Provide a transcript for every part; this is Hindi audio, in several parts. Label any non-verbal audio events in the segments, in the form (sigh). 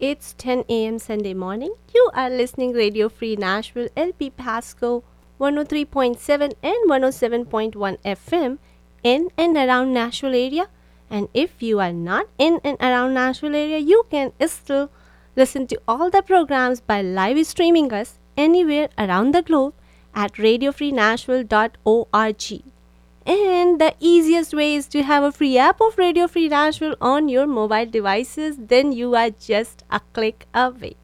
It's 10 a.m. Sunday morning. You are listening Radio Free Nashville LP Pasco 103.7 and 107.1 FM in and around Nashville area. And if you are not in and around Nashville area, you can still listen to all the programs by live streaming us anywhere around the globe at radiofreenashville.org. And the easiest way is to have a free app of Radio Free Nashville on your mobile devices. Then you are just a click away.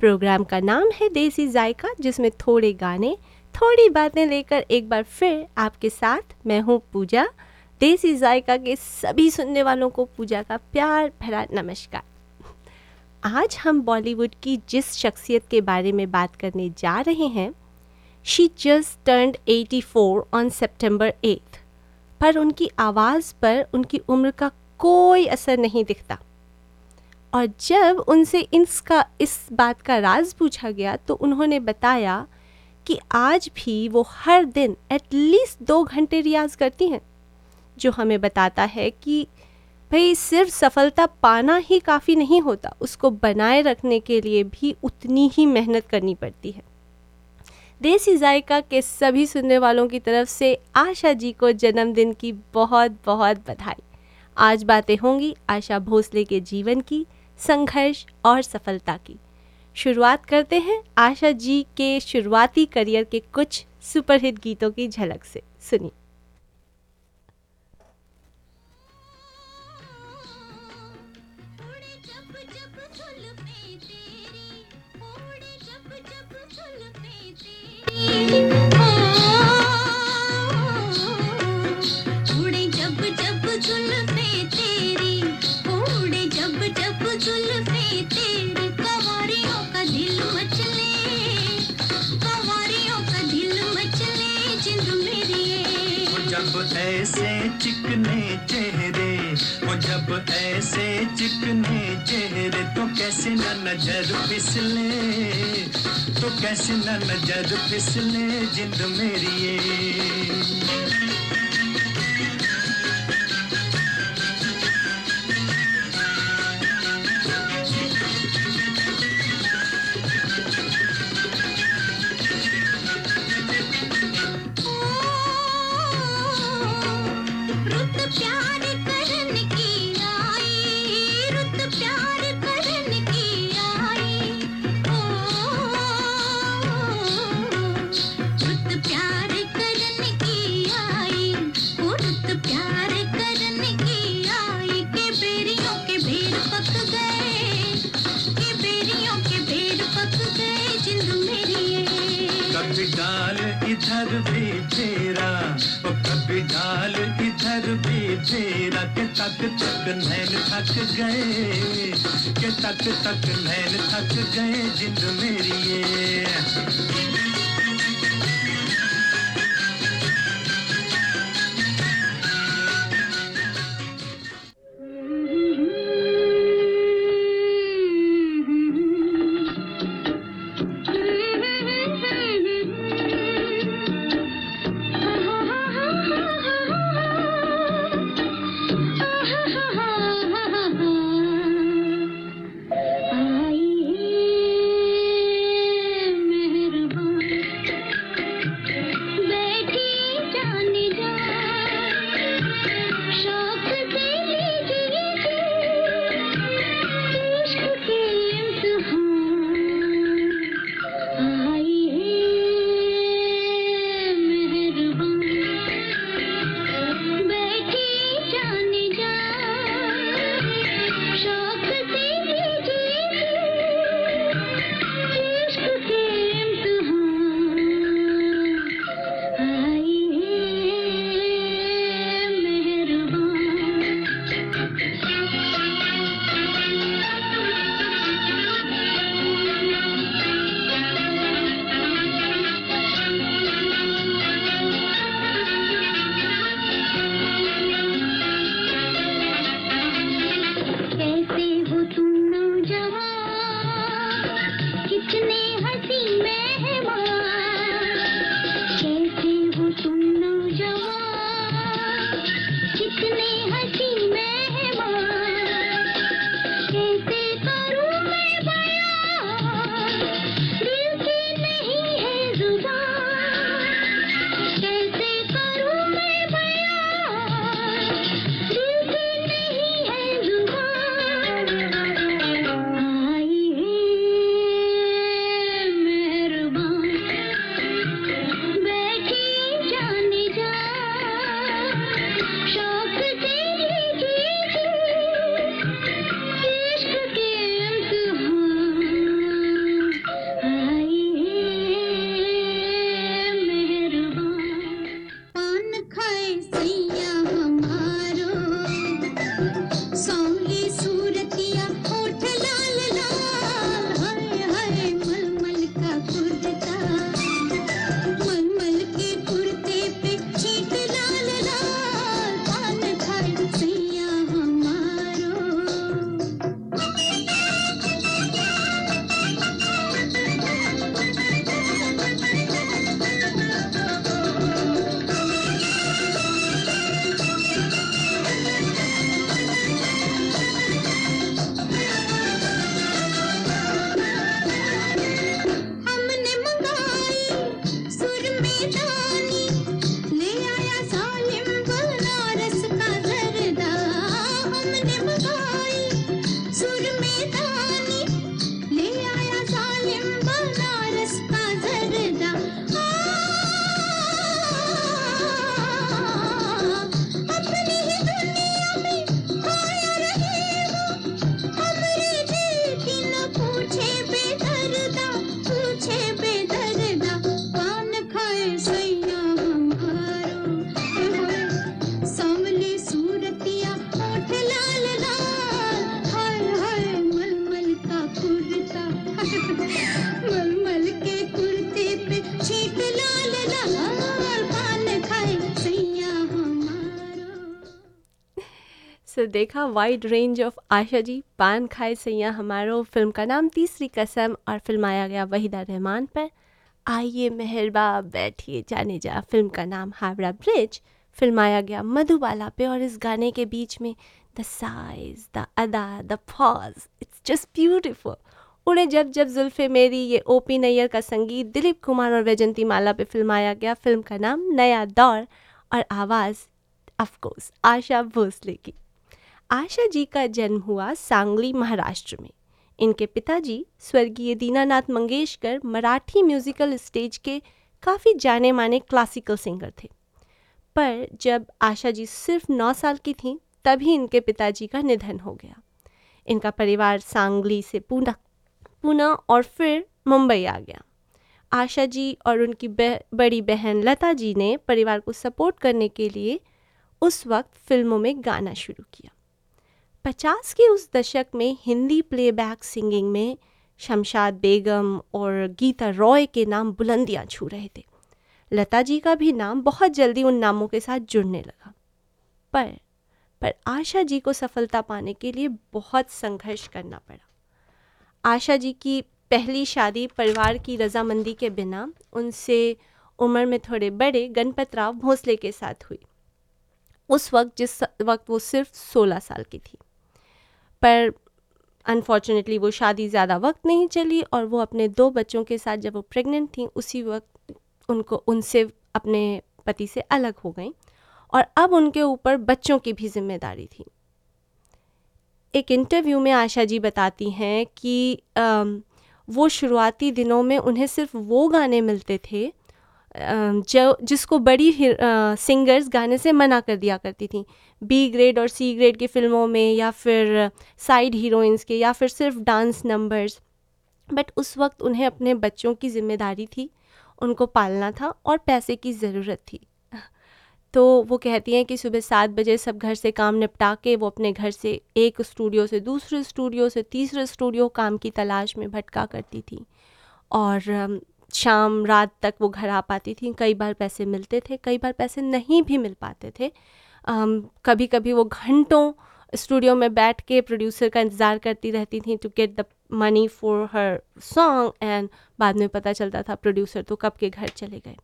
Program का नाम है देसी जायका जिसमें थोड़े गाने थोड़ी बातें लेकर एक बार फिर आपके साथ मैं हूँ पूजा देसी जायका के सभी सुनने वालों को पूजा का प्यार भरा नमस्कार आज हम बॉलीवुड की जिस शख्सियत के बारे में बात करने जा रहे हैं she just turned 84 on September 8 पर उनकी आवाज़ पर उनकी उम्र का कोई असर नहीं दिखता। और जब उनसे इसका, इस बात का राज पूछा गया तो उन्होंने बताया कि आज भी वो हर दिन एटलीस्ट दो घंटे रियाज करती हैं, जो हमें बताता है कि भाई सिर्फ़ सफलता पाना ही काफ़ी नहीं होता, उसको बनाए रखने के लिए भी उतनी ही मेहनत करनी पड़ती है। देसी जायका के सभी सुनने वालों की तरफ़ से आशा जी को जन्मदिन की बहुत बहुत बधाई। आज बातें होंगी आशा भोसले के जीवन की, संघर्ष और सफलता की। शुरुआत करते हैं आशा जी के शुरुआती करियर के कुछ सुपरहिट गीतों की झलक से। सुनिए। ऐसे चिकने चेहरे वो जब ऐसे चिकने चेहरे तो कैसे न नज़र फिसले। तो कैसी न नज़र फिसले जिंद मेरी ये? तक तक नैन थक गए जिंद मेरी ये। देखा wide range of Asha ji, पान खाए सैया हमारो फ़िल्म का नाम तीसरी कसम और फिल्माया गया वहीदा रहमान पर आइए मेहरबा, बैठिए, जाने जा फ़िल्म का नाम हावड़ा ब्रिज फिल्माया गया मधुबाला पे और इस गाने के बीच में द साइज़ द अदा the pause it's just beautiful उन्हें जब जब जुल्फे मेरी, ये ओपी नैयर का संगीत, दिलीप कुमार और वैजंती माला पे फिल्माया गया फ़िल्म का नाम नया दौर और आवाज़ ऑफकोर्स आशा भोसले की। आशा जी का जन्म हुआ सांगली महाराष्ट्र में। इनके पिताजी स्वर्गीय दीनानाथ मंगेशकर मराठी म्यूजिकल स्टेज के काफ़ी जाने माने क्लासिकल सिंगर थे। पर जब आशा जी सिर्फ़ नौ साल की थीं तभी इनके पिताजी का निधन हो गया। इनका परिवार सांगली से पूना पूना और फिर मुंबई आ गया। आशा जी और उनकी बह, बड़ी बहन लता जी ने परिवार को सपोर्ट करने के लिए उस वक्त फ़िल्मों में गाना शुरू किया। पचास के उस दशक में हिंदी प्लेबैक सिंगिंग में शमशाद बेगम और गीता रॉय के नाम बुलंदियाँ छू रहे थे। लता जी का भी नाम बहुत जल्दी उन नामों के साथ जुड़ने लगा। पर पर आशा जी को सफलता पाने के लिए बहुत संघर्ष करना पड़ा। आशा जी की पहली शादी परिवार की रजामंदी के बिना उनसे उम्र में थोड़े बड़े गणपत राव भोसले के साथ हुई। उस वक्त जिस वक्त वो सिर्फ़ 16 साल की थी। पर अनफॉर्चुनेटली वो शादी ज़्यादा वक्त नहीं चली और वो अपने दो बच्चों के साथ जब वो प्रेग्नेंट थी उसी वक्त उनको उनसे अपने पति से अलग हो गई और अब उनके ऊपर बच्चों की भी ज़िम्मेदारी थी। एक इंटरव्यू में आशा जी बताती हैं कि आ, वो शुरुआती दिनों में उन्हें सिर्फ़ वो गाने मिलते थे जो, जिसको बड़ी सिंगर्स गाने से मना कर दिया करती थी। बी ग्रेड और सी ग्रेड की फ़िल्मों में या फिर साइड हीरोइंस के या फिर सिर्फ़ डांस नंबर्स बट उस वक्त उन्हें अपने बच्चों की ज़िम्मेदारी थी, उनको पालना था और पैसे की ज़रूरत थी। तो वो कहती हैं कि सुबह सात बजे सब घर से काम निपटा के वो अपने घर से एक स्टूडियो से दूसरे स्टूडियो से तीसरे स्टूडियो काम की तलाश में भटका करती थी। और शाम रात तक वो घर आ पाती थी। कई बार पैसे मिलते थे कई बार पैसे नहीं भी मिल पाते थे। कभी कभी वो घंटों स्टूडियो में बैठ के प्रोड्यूसर का इंतज़ार करती रहती थी to get the money for her song and बाद में पता चलता था प्रोड्यूसर तो कब के घर चले गए।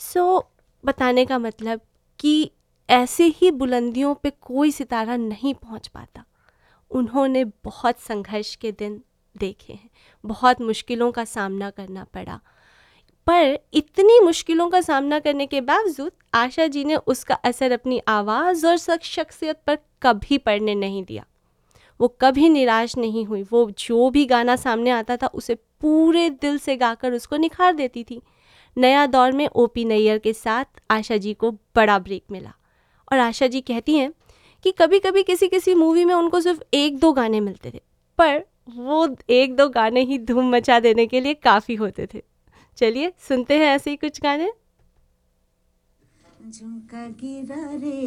सो so, बताने का मतलब कि ऐसे ही बुलंदियों पे कोई सितारा नहीं पहुँच पाता। उन्होंने बहुत संघर्ष के दिन देखे हैं बहुत मुश्किलों का सामना करना पड़ा। पर इतनी मुश्किलों का सामना करने के बावजूद आशा जी ने उसका असर अपनी आवाज़ और शख्सियत पर कभी पड़ने नहीं दिया। वो कभी निराश नहीं हुई। वो जो भी गाना सामने आता था, उसे पूरे दिल से गाकर उसको निखार देती थी। नया दौर में ओपी नैयर के साथ आशा जी को बड़ा ब्रेक मिला। और आशा जी कहती हैं कि कभी कभी किसी किसी मूवी में उनको सिर्फ़ एक दो गाने मिलते थे, पर वो एक दो गाने ही धूम मचा देने के लिए काफ़ी होते थे। चलिए सुनते हैं ऐसे ही कुछ गाने। झुमका गिरा रे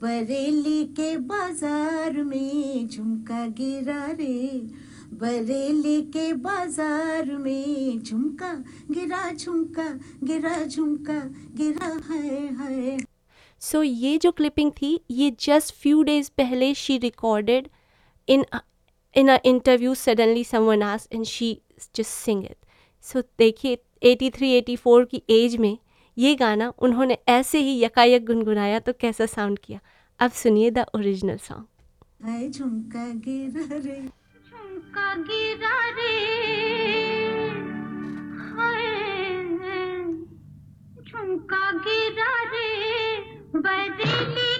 बरेली के बाज़ार में। झुमका गिरा रे बरेली के बाज़ार में। झुमका गिरा झुमका गिरा झुमका गिरा है है सो so, ये जो क्लिपिंग थी ये जस्ट फ्यू डेज़ पहले she recorded in in a interview suddenly someone ask and she just sing it so देखिए 83 84 की एज में ये गाना उन्होंने ऐसे ही यकायक गुनगुनाया तो कैसा साउंड किया? अब सुनिए द ओरिजिनल सॉन्ग झुमका गिरा रे। झुमका गिरा रे। झुमका गिरा रे। बरेली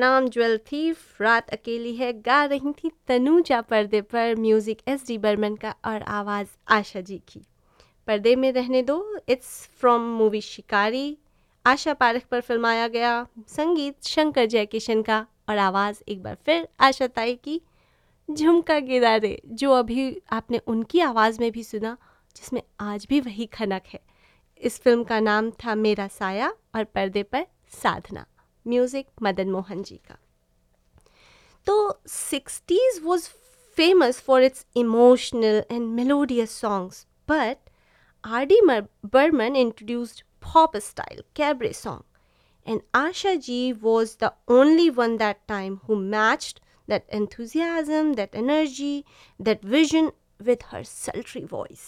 नाम ज्वेल थीफ रात अकेली है, गा रही थी तनुजा पर्दे पर, म्यूज़िक एस डी बर्मन का और आवाज़ आशा जी की। पर्दे में रहने दो, इट्स फ्रॉम मूवी शिकारी, आशा पारख पर फिल्माया गया, संगीत शंकर जयकिशन का और आवाज़ एक बार फिर आशा ताई की झुमका गिरा रे जो अभी आपने उनकी आवाज़ में भी सुना, जिसमें आज भी वही खनक है। इस फ़िल्म का नाम था मेरा साया और पर्दे पर साधना। म्यूज़िक मदन मोहन जी का तो sixties was famous for its emotional and melodious songs but R D Burman introduced pop style cabaret song and Asha ji was the only one that time who matched that enthusiasm that energy that vision with her sultry voice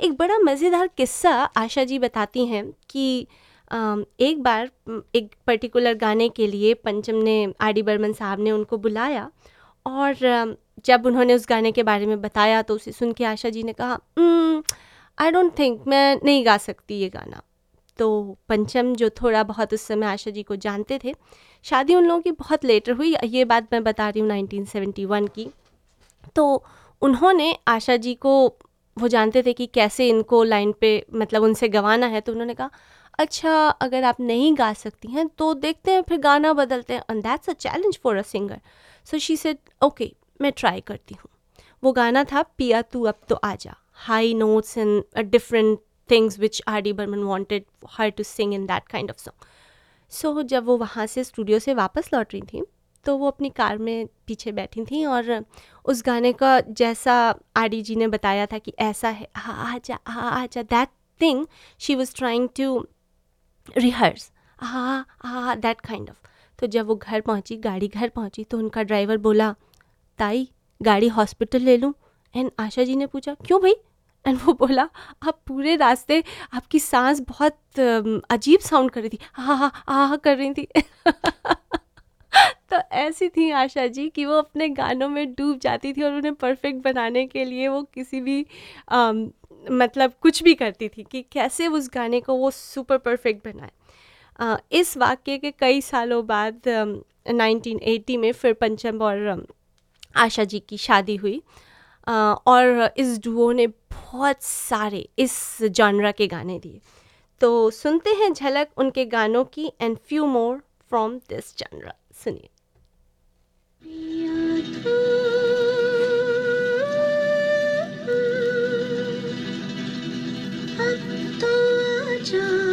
एक बड़ा मज़ेदार किस्सा आशा जी बताती हैं कि एक बार एक पर्टिकुलर गाने के लिए पंचम ने, आर डी बर्मन साहब ने उनको बुलाया और जब उन्होंने उस गाने के बारे में बताया तो उसे सुन के आशा जी ने कहा आई डोंट थिंक मैं नहीं गा सकती ये गाना। तो पंचम जो थोड़ा बहुत उस समय आशा जी को जानते थे, शादी उन लोगों की बहुत लेटर हुई, ये बात मैं बता रही हूँ 1971 की। तो उन्होंने आशा जी को, वो जानते थे कि कैसे इनको लाइन पे मतलब उनसे गवाना है तो उन्होंने कहा अच्छा अगर आप नहीं गा सकती हैं तो देखते हैं, फिर गाना बदलते हैं। And that's a challenge for a singer so she said okay मैं ट्राई करती हूँ. वो गाना था, पिया तू अब तो आजा high notes and different things which R D Burman wanted her to sing in that kind of song so जब वो वहाँ से स्टूडियो से वापस लौट रही थी तो वो अपनी कार में पीछे बैठी थी और उस गाने का जैसा आर जी ने बताया था कि ऐसा है, आ आजा आ जा that thing she was trying to rehearse आ आ दैट काइंड ऑफ़ तो जब वो घर पहुँची, गाड़ी घर पहुँची तो उनका ड्राइवर बोला, ताई, गाड़ी हॉस्पिटल ले लूँ? एंड आशा जी ने पूछा, क्यों भाई? एंड वो बोला, आप पूरे रास्ते, आपकी सांस बहुत अजीब साउंड कर रही थी। हाँ हाँ हाँ कर रही थी. (laughs) तो ऐसी थी आशा जी कि वो अपने गानों में डूब जाती थी और उन्हें परफेक्ट बनाने के लिए वो किसी भी मतलब कुछ भी करती थी कि कैसे उस गाने को वो सुपर परफेक्ट बनाए। इस वाक्य के कई सालों बाद अम, 1980 में फिर पंचम और आशा जी की शादी हुई। और इस डुओ ने बहुत सारे इस जानरा के गाने दिए। तो सुनते हैं झलक उनके गानों की and few more from this genre सुनिए। आजा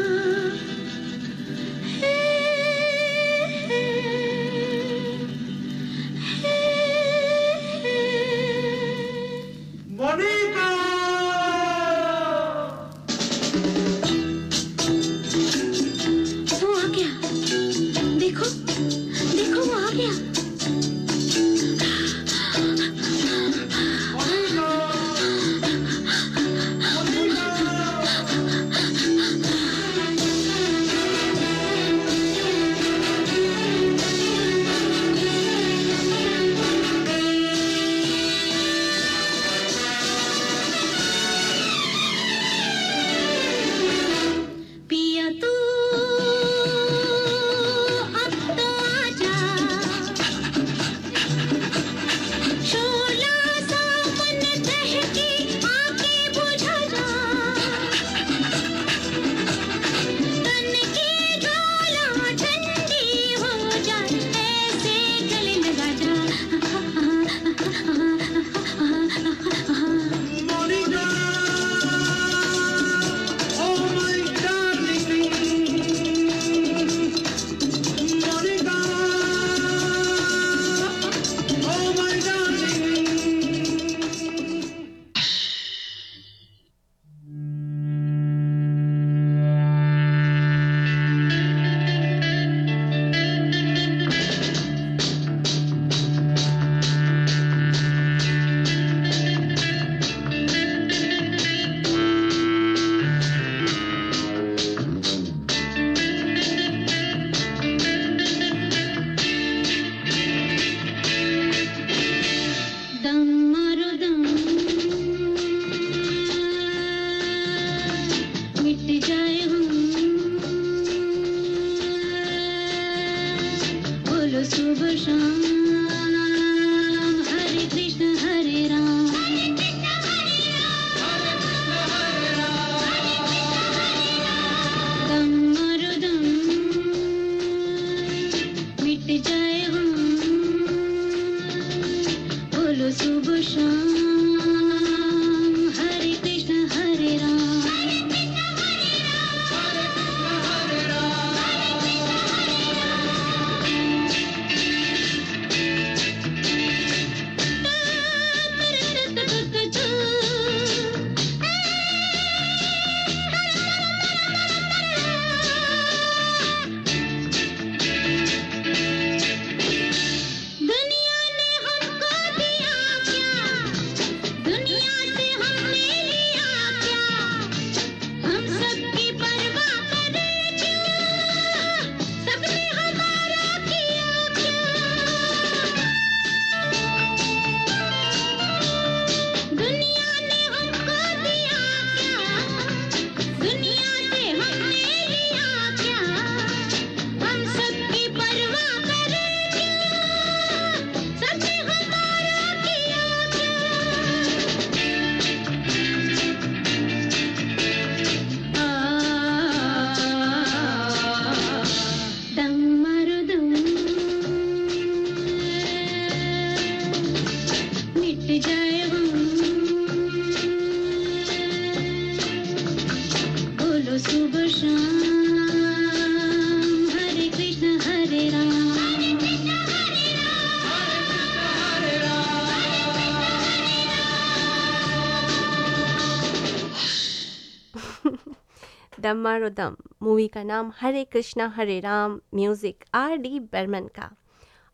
दम मारो दम मूवी का नाम Hare Krishna, Hare Ram music R D Burman का।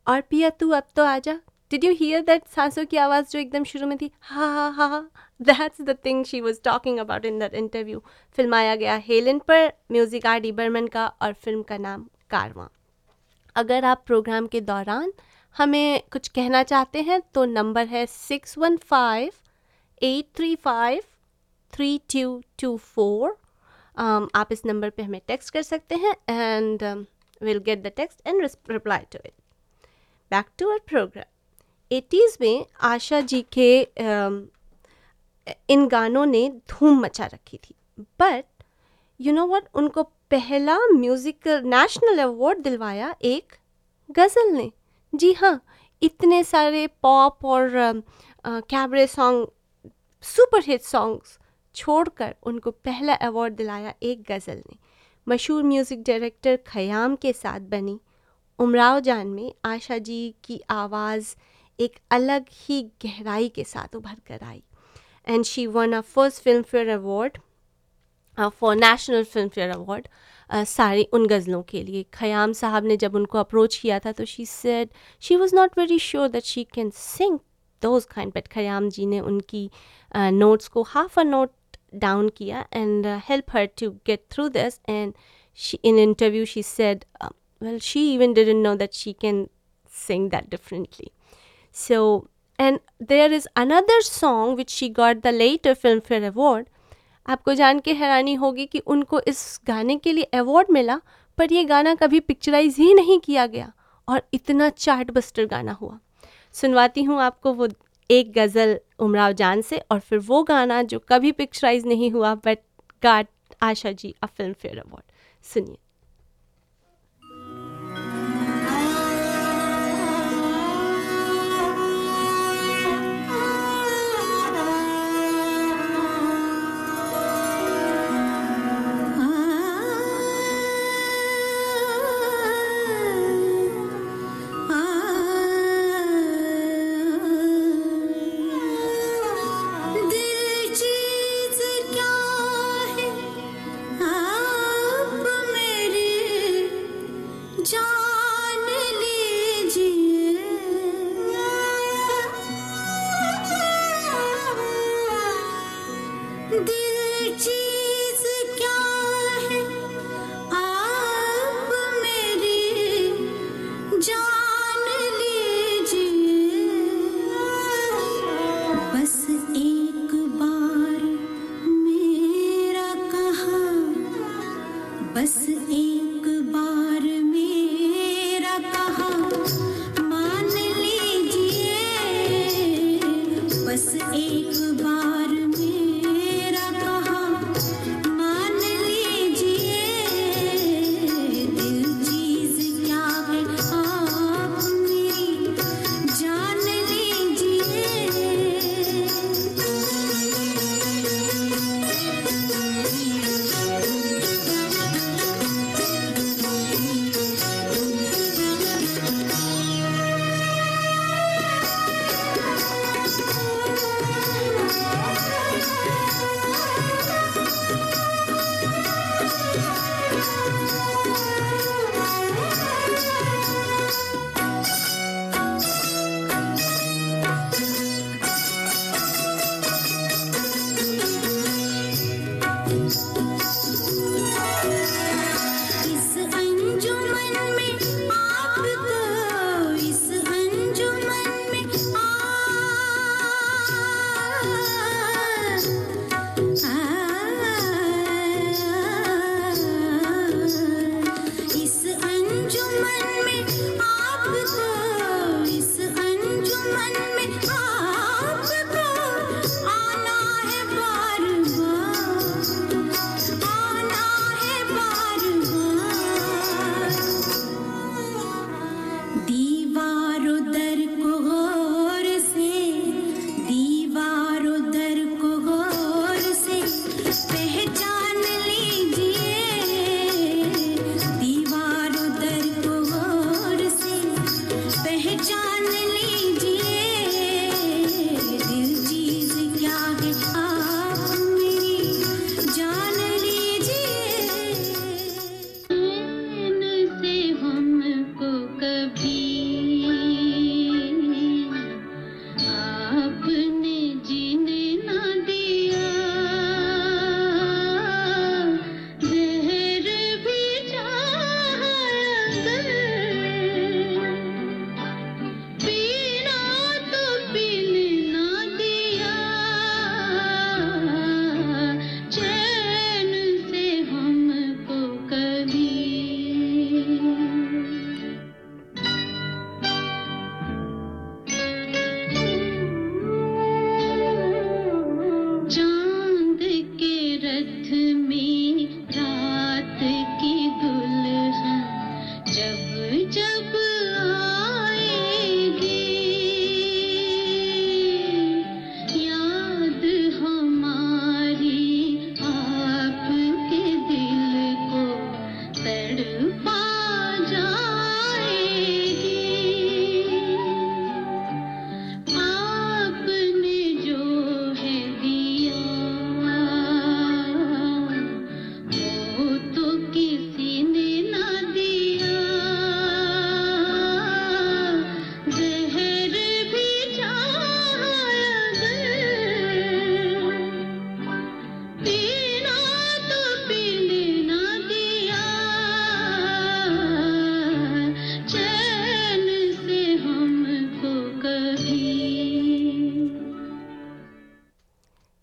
और पिया, तू अब तो आजा। डिड यू हियर दैट सांसों की आवाज़ जो एकदम शुरू में थी? हा हा हा हा। That's the thing she was talking about in that interview फिल्माया गया हेलन पर म्यूज़िक आर डी बर्मन का और फ़िल्म का नाम कारवां अगर आप प्रोग्राम के दौरान हमें कुछ कहना चाहते हैं तो नंबर है six one five eight three five three two two four आप इस नंबर पे हमें टेक्स्ट कर सकते हैं and will get the text and reply to it back to our program eighties में आशा जी के um, इन गानों ने धूम मचा रखी थी। बट यू नो वट उनको पहला म्यूज़िक नेशनल अवार्ड दिलवाया एक गज़ल ने। जी हाँ इतने सारे पॉप और cabaret song super hit songs छोड़कर उनको पहला अवार्ड दिलाया एक गज़ल ने। मशहूर म्यूज़िक डायरेक्टर खयाम के साथ बनी। उमराव जान में आशा जी की आवाज़ एक अलग ही गहराई के साथ उभर कर आई। And she won a first Filmfare award for national Filmfare award सारी उन गज़लों के लिए। खयाम साहब ने जब उनको अप्रोच किया था तो she said she was not very sure that she can sing those kind but Khayyam ji ने उनकी नोट्स को हाफ़ अ नोट डाउन किया and help her to get through this and in interview she said uh, well she even didn't know that she can sing that differently so and there is another song which she got the later filmfare award आपको जान के हैरानी होगी कि उनको इस गाने के लिए अवार्ड मिला पर ये गाना कभी पिक्चराइज ही नहीं किया गया और इतना चार्ट बस्टर गाना हुआ सुनवाती हूँ आपको वो एक गज़ल उमराव जान से और फिर वो गाना जो कभी पिक्चराइज नहीं हुआ but got Asha ji a Filmfare award सुनिए। 粉丝。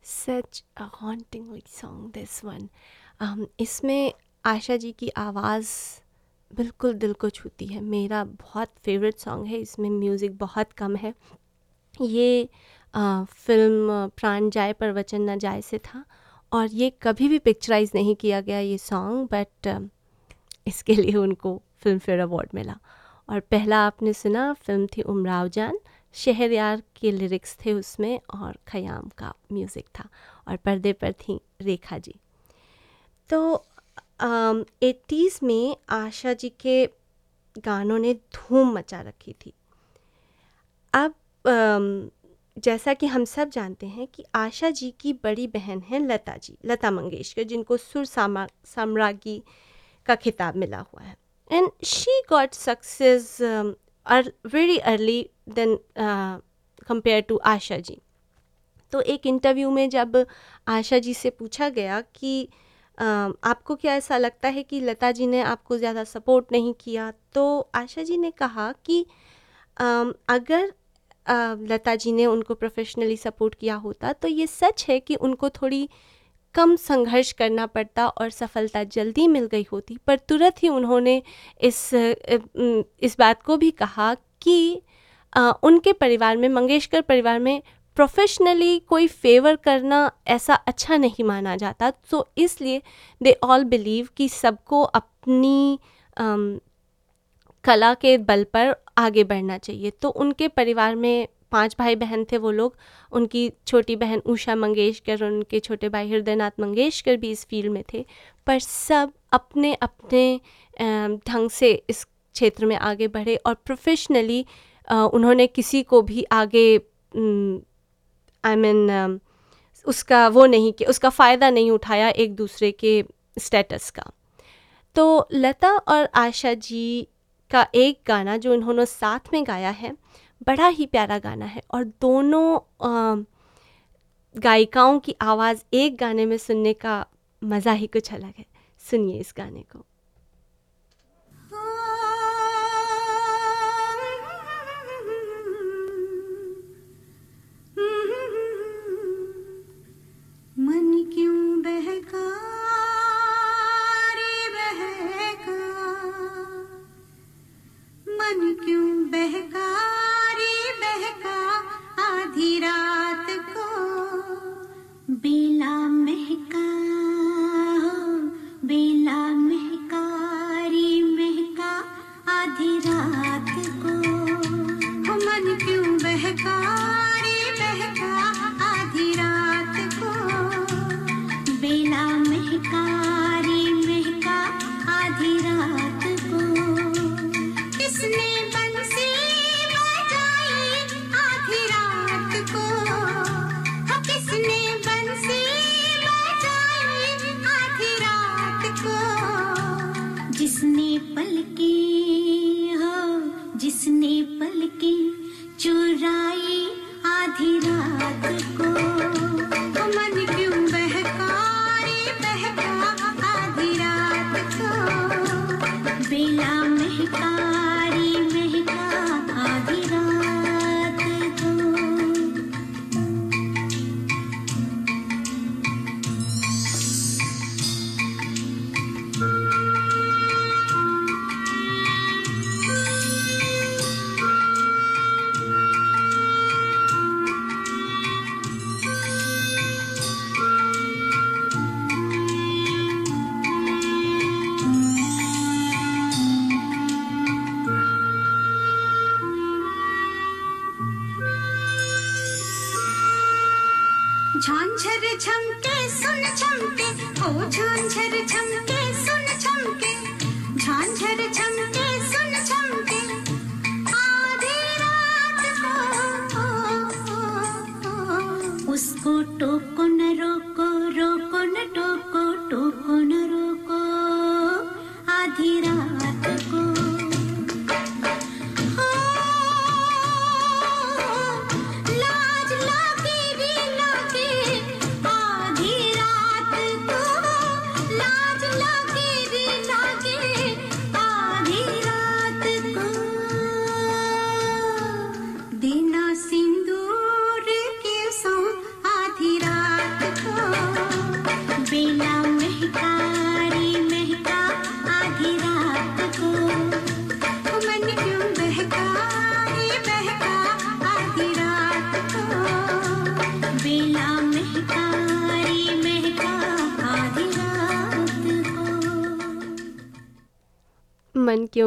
such a hauntingly song this one इसमें आशा जी की आवाज़ बिल्कुल दिल को छूती है। मेरा बहुत फेवरेट सॉन्ग है। इसमें म्यूज़िक बहुत कम है। ये अ, फ़िल्म प्राण जाए पर वचन न जाए से था। और ये कभी भी पिक्चराइज नहीं किया गया ये सॉन्ग बट इसके लिए उनको फ़िल्म फेयर अवार्ड मिला। और पहला आपने सुना फ़िल्म थी उमराव जान। शहरयार के लिरिक्स थे उसमें और खयाम का म्यूज़िक था। और पर्दे पर थी रेखा जी। तो एटीज़ में आशा जी के गानों ने धूम मचा रखी थी। अब अम, जैसा कि हम सब जानते हैं कि आशा जी की बड़ी बहन है लता जी लता मंगेशकर जिनको सुर सामा साम्राज्ञी का खिताब मिला हुआ है। And she got success very early then compare to Asha ji तो एक इंटरव्यू में जब आशा जी से पूछा गया कि अम, आपको क्या ऐसा लगता है कि लता जी ने आपको ज़्यादा सपोर्ट नहीं किया तो आशा जी ने कहा कि अम, अगर अ, लता जी ने उनको प्रोफेशनली सपोर्ट किया होता तो ये सच है कि उनको थोड़ी कम संघर्ष करना पड़ता और सफलता जल्दी मिल गई होती। पर तुरंत ही उन्होंने इस इस बात को भी कहा कि अ, उनके परिवार में मंगेशकर परिवार में प्रोफेशनली कोई फेवर करना ऐसा अच्छा नहीं माना जाता। तो इसलिए दे ऑल बिलीव कि सबको अपनी अम, कला के बल पर आगे बढ़ना चाहिए। तो उनके परिवार में पाँच भाई बहन थे वो लोग। उनकी छोटी बहन उषा मंगेशकर और उनके छोटे भाई हृदयनाथ मंगेशकर भी इस फ़ील्ड में थे। पर सब अपने अपने ढंग से इस क्षेत्र में आगे बढ़े और प्रोफेशनली उन्होंने किसी को भी आगे आई I मीन mean, उसका वो नहीं किया उसका फ़ायदा नहीं उठाया एक दूसरे के स्टेटस का। तो लता और आशा जी का एक गाना जो इन्होंने साथ में गाया है बड़ा ही प्यारा गाना है और दोनों गायिकाओं की आवाज़ एक गाने में सुनने का मज़ा ही कुछ अलग है। सुनिए इस गाने को। मन क्यों बहका बहका? मन क्यों बहका? आधी रात को बेला महका बेला पलके चुराई आधी रात को।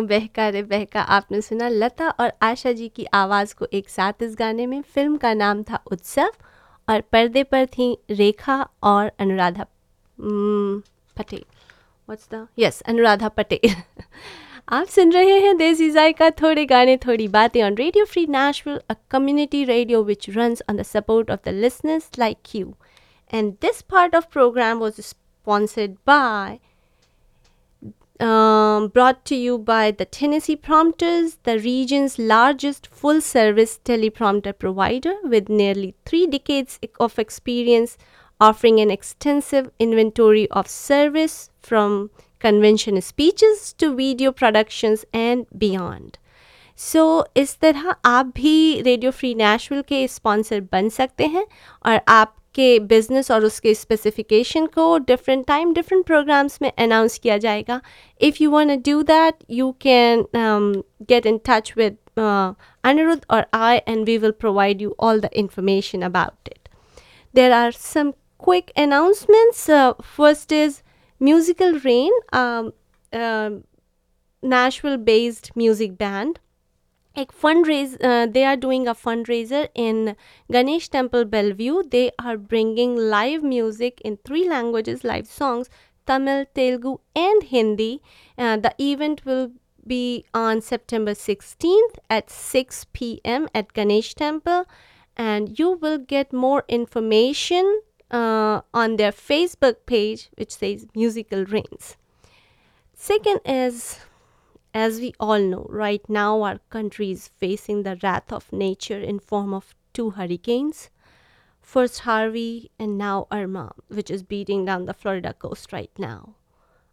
बहका रे बहका, आपने सुना लता और आशा जी की आवाज़ को एक साथ इस गाने में। फ़िल्म का नाम था उत्सव और पर्दे पर थी रेखा और अनुराधा पटेल। यस अनुराधा पटेल। (laughs) आप सुन रहे हैं देसी जायका, थोड़े गाने, थोड़ी बातें on radio free national a community radio which runs on the support of the listeners like you and this part of program was sponsored by um, brought to you by the Tennessee Prompters, the region's largest full service teleprompter provider with nearly three decades of experience, offering an extensive inventory of service from convention speeches to video productions and beyond. So so, इस तरह आप भी रेडियो फ्री नेशनल के स्पॉन्सर बन सकते हैं और आप के बिजनेस और उसके स्पेसिफिकेशन को डिफरेंट टाइम डिफरेंट प्रोग्राम्स में अनाउंस किया जाएगा if you want do that you can get in touch with Anirudh or I, and we will provide you all the information about it. There are some quick announcements. Uh, first is Musical Rain, um, uh, Nashville based music band a fundraise uh, they are doing a fundraiser in ganesh temple bellevue. They are bringing live music in three languages live songs tamil telugu and hindi. Uh, the event will be on september 16th at 6 p.m at ganesh temple and you will get more information uh, on their facebook page which says musical rains second is as we all know, right now our country is facing the wrath of nature in form of two hurricanes. First Harvey and now Irma, which is beating down the Florida coast right now.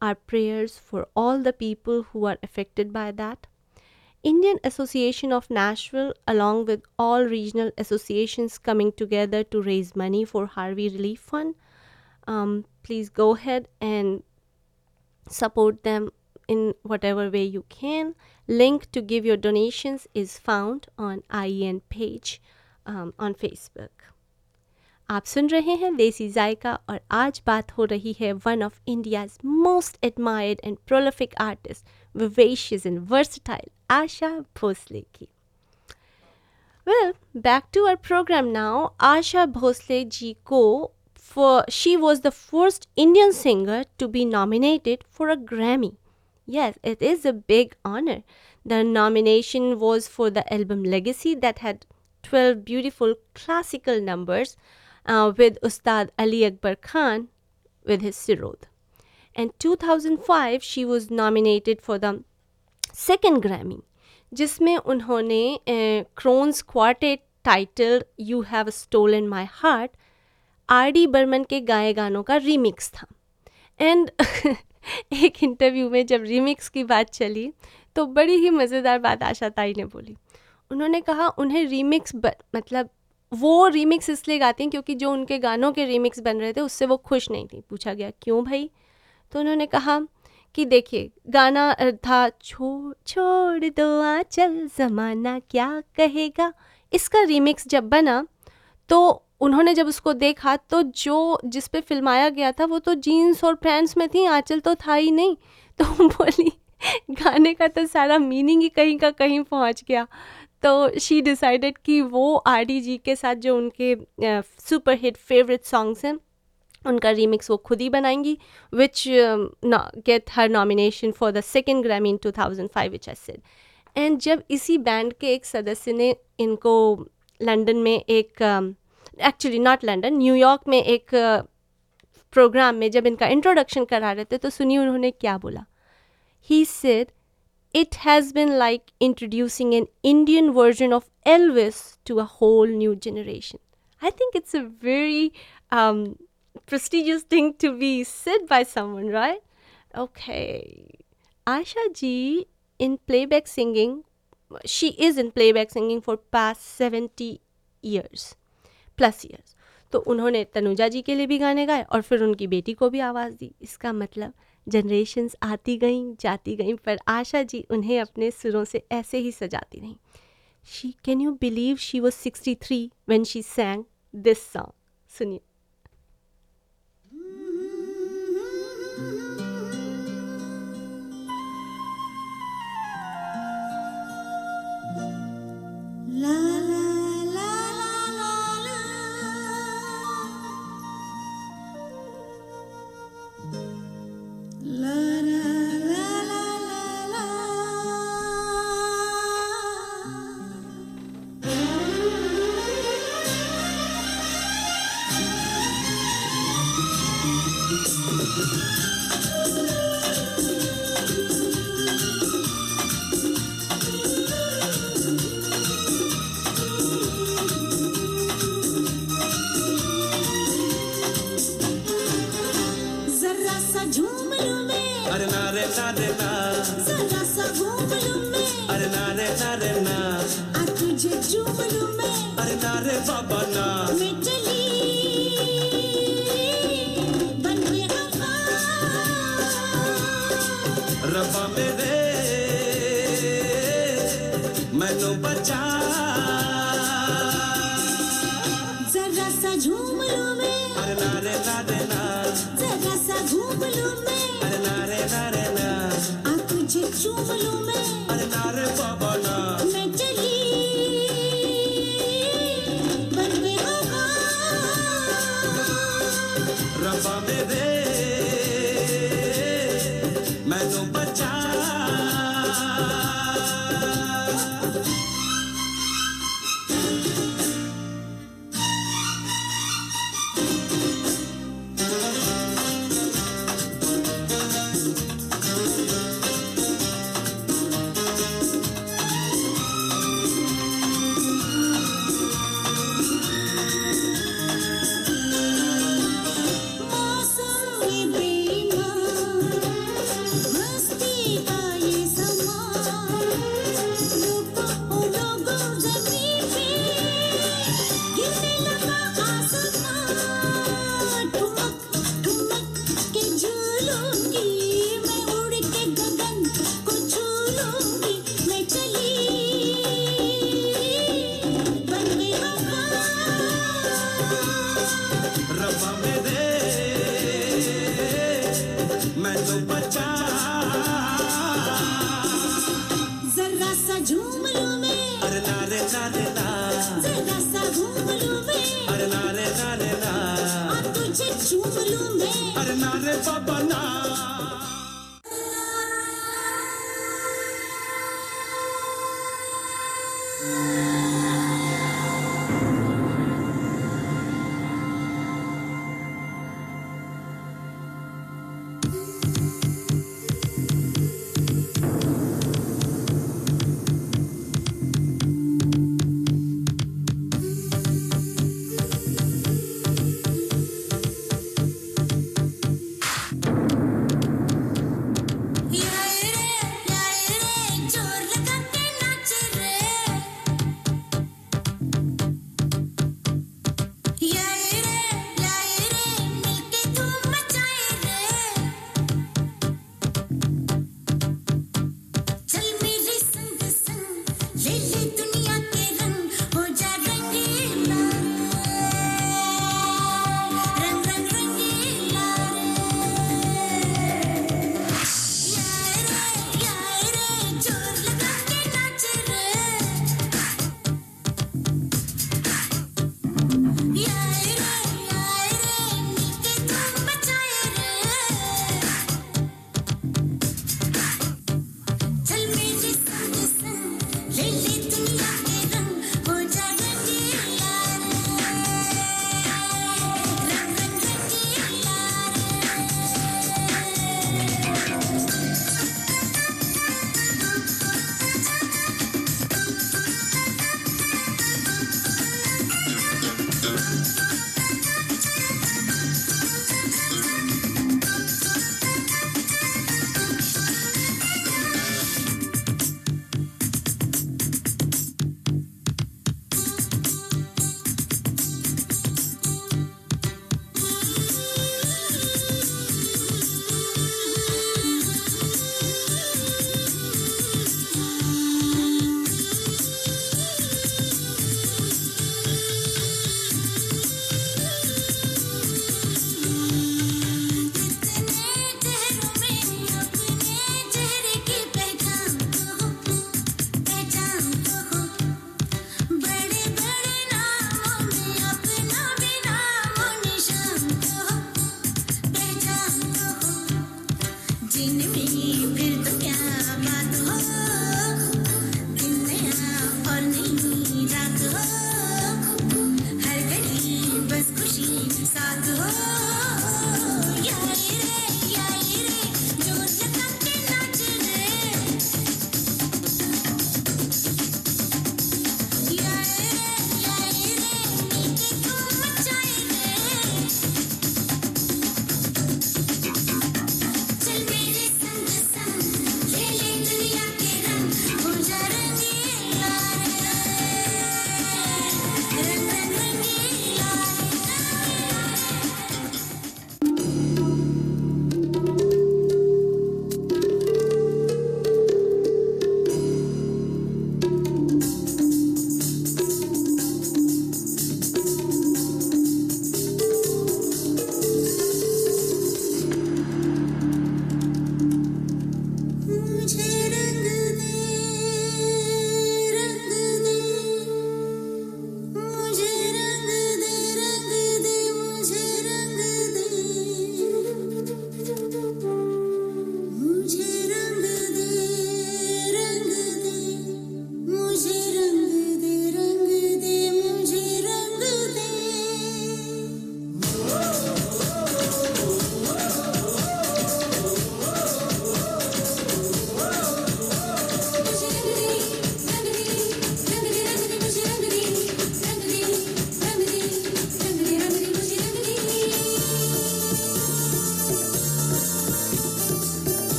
Our prayers for all the people who are affected by that. Indian Association of Nashville, along with all regional associations coming together to raise money for Harvey Relief Fund. Um, please go ahead and support them in whatever way you can. Link to give your donations is found on IEN page um, on Facebook. आप सुन रहे हैं देसी जायका और आज बात हो रही है one of India's most admired and prolific artist vivacious and versatile Asha Bhosle की Well, back to our program now. Asha Bhosle ji ko for she was the first Indian singer to be nominated for a Grammy. Yes, it is a big honor. The nomination was for the album Legacy that had 12 beautiful classical numbers uh, with Ustad Ali Akbar Khan with his Sirod. In 2005, she was nominated for the second Grammy, जिसमें उन्होंने Kronos quartet title you have stolen my heart R D Burman के गाए गानों का रीमिक्स था एंड (laughs) एक इंटरव्यू में जब रीमिक्स की बात चली तो बड़ी ही मज़ेदार बात आशा ताई ने बोली। उन्होंने कहा उन्हें रीमिक्स ब, मतलब वो रीमिक्स इसलिए गाती हैं क्योंकि जो उनके गानों के रीमिक्स बन रहे थे उससे वो खुश नहीं थी। पूछा गया क्यों भाई? तो उन्होंने कहा कि देखिए गाना था छोड़ छोड़ दो आचल ज़माना क्या कहेगा? इसका रीमिक्स जब बना तो उन्होंने जब उसको देखा तो जो जिस पे फिल्माया गया था वो तो जीन्स और पैंट्स में थी, आंचल तो था ही नहीं। तो (laughs) बोली, गाने का तो सारा मीनिंग ही कहीं का कहीं पहुँच गया। तो शी डिसाइडेड कि वो आर डी जी के साथ जो उनके सुपर हिट फेवरेट सॉन्ग्स हैं, उनका रीमिक्स वो खुद ही बनाएँगी which get her nomination for the second Grammy in two thousand five which I and जब इसी बैंड के एक सदस्य ने इनको लंदन में एक एक्चुअली नॉट लंदन न्यूयॉर्क में एक प्रोग्राम में जब इनका इंट्रोडक्शन करा रहे थे तो सुनिए उन्होंने क्या बोला he said it has been like introducing an Indian version of Elvis to a whole new generation. I think it's a very um, prestigious thing to be said by someone, right? Okay. Asha ji in playback singing, she is in playback singing for past 70 years. Plus years तो उन्होंने तनुजा जी के लिए भी गाने गाए और फिर उनकी बेटी को भी आवाज़ दी। इसका मतलब जनरेशन्स आती गईं, जाती गईं, पर आशा जी उन्हें अपने सुरों से ऐसे ही सजाती रहीं। She can you believe she was sixty three when she sang this song सुनिए। नारे बाबा ना रबा मेरे मैनू बचा। जरा सा झूम लूँ मैं। अरे नारे नारे ना जरा सा घूम लूँ मैं। अरे नारे नारे ना आ तुझे चूम लूँ मैं। अरे नारे बाबा ना।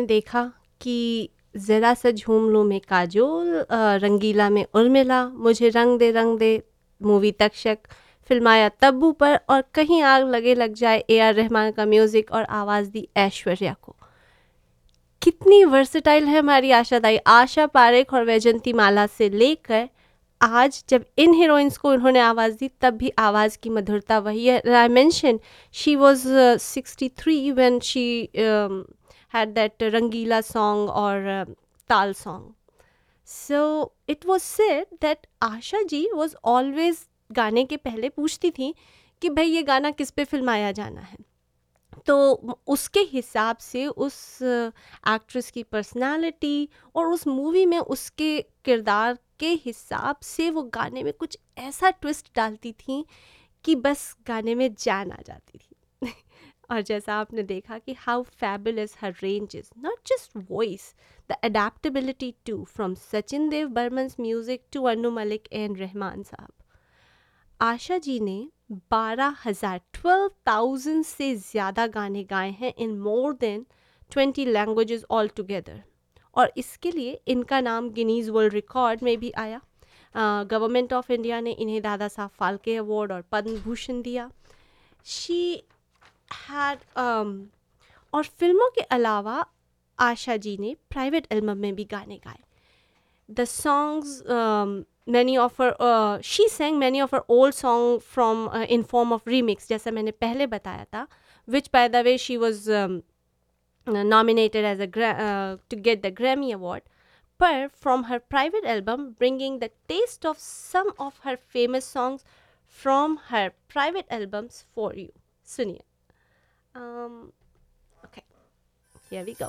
आपने देखा कि ज़रा सा झूम लूँ मैं काजोल रंगीला में उर्मिला, मुझे रंग दे रंग दे, मूवी तक्षक फिल्माया तब्बू पर और कहीं आग लगे लग जाए ए आर रहमान का म्यूज़िक और आवाज़ दी ऐश्वर्या को। कितनी वर्सेटाइल है हमारी आशा दाई आशा पारेख और वैजंती माला से लेकर आज जब इन हीरोइंस को उन्होंने आवाज़ दी, तब भी आवाज़ की मधुरता वही है। I mention she was 63 when she had that rangila song or uh, tal song. So it was said that Asha ji was always गाने के पहले पूछती थी कि भाई ये गाना किस पे फिल्माया जाना है। तो उसके हिसाब से उस एक्ट्रेस की पर्सनालिटी और उस मूवी में उसके किरदार के हिसाब से वो गाने में कुछ ऐसा ट्विस्ट डालती थी कि बस गाने में जान आ जाती थी। और जैसा आपने देखा कि how fabulous her range is not just voice the adaptability to from Sachin Dev Burman's music to Anu Malik and Rahman साहब। आशा जी ने बारह हज़ार ट्वेल्व थाउज़ेंड से ज़्यादा गाने गाए हैं in more than twenty languages all together और इसके लिए इनका नाम गिनीज वर्ल्ड रिकॉर्ड में भी आया। गवर्नमेंट ऑफ़ इंडिया ने इन्हें दादा साहब फाल्के अवार्ड और पद्म भूषण दिया। शी हैड और फ़िल्मों के अलावा आशा जी ने प्राइवेट एल्बम में भी गाने गाए the songs many of her she sang many of her old song from in form of remix जैसा मैंने पहले बताया था which by the way she was a gra- uh, to get the Grammy Award. Per from her private album, bringing the taste of some of her famous songs from her private albums for you. Suniye. Um, okay, here we go.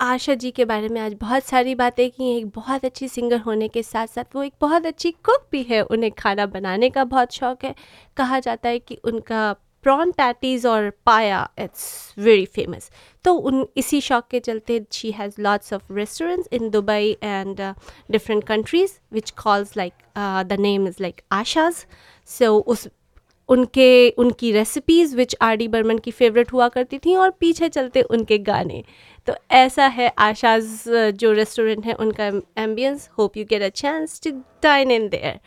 Asha ji के बारे में आज बहुत सारी बातें की हैं। एक बहुत अच्छी सिंगर होने के साथ साथ वो एक बहुत अच्छी कुक भी है। उन्हें खाना बनाने का बहुत शौक है। कहा जाता है कि उनका प्रॉन पैटीज़ और पाया इट्स वेरी फ़ेमस तो उन, इसी शौक के चलते she has lots of restaurants in Dubai and different countries which calls like the name is like Asha's so उस, उनके, उनकी recipes which R D Burman की फेवरेट हुआ करती थी और पीछे चलते उनके गाने। तो ऐसा है आशाज जो रेस्टोरेंट है उनका ambience hope you get a chance to dine in there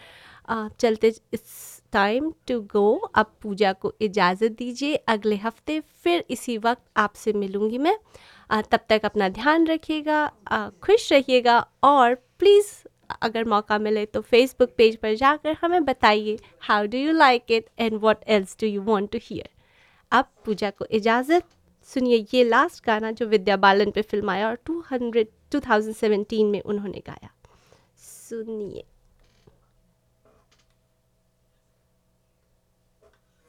चलते इट्स टाइम टू गो अब पूजा को इजाज़त दीजिए. अगले हफ़्ते फिर इसी वक्त आपसे मिलूँगी मैं. अ, तब तक अपना ध्यान रखिएगा खुश रहिएगा और प्लीज़ अगर मौका मिले तो फेसबुक पेज पर जाकर हमें बताइए how do you like it and what else do you want to hear अब पूजा को इजाज़त सुनिए, ये लास्ट गाना जो विद्या बालन पे फ़िल्म आया और 200 2017 में उन्होंने गाया। सुनिए।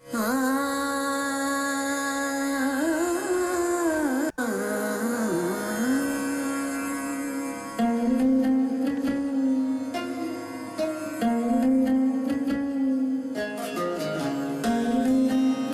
आ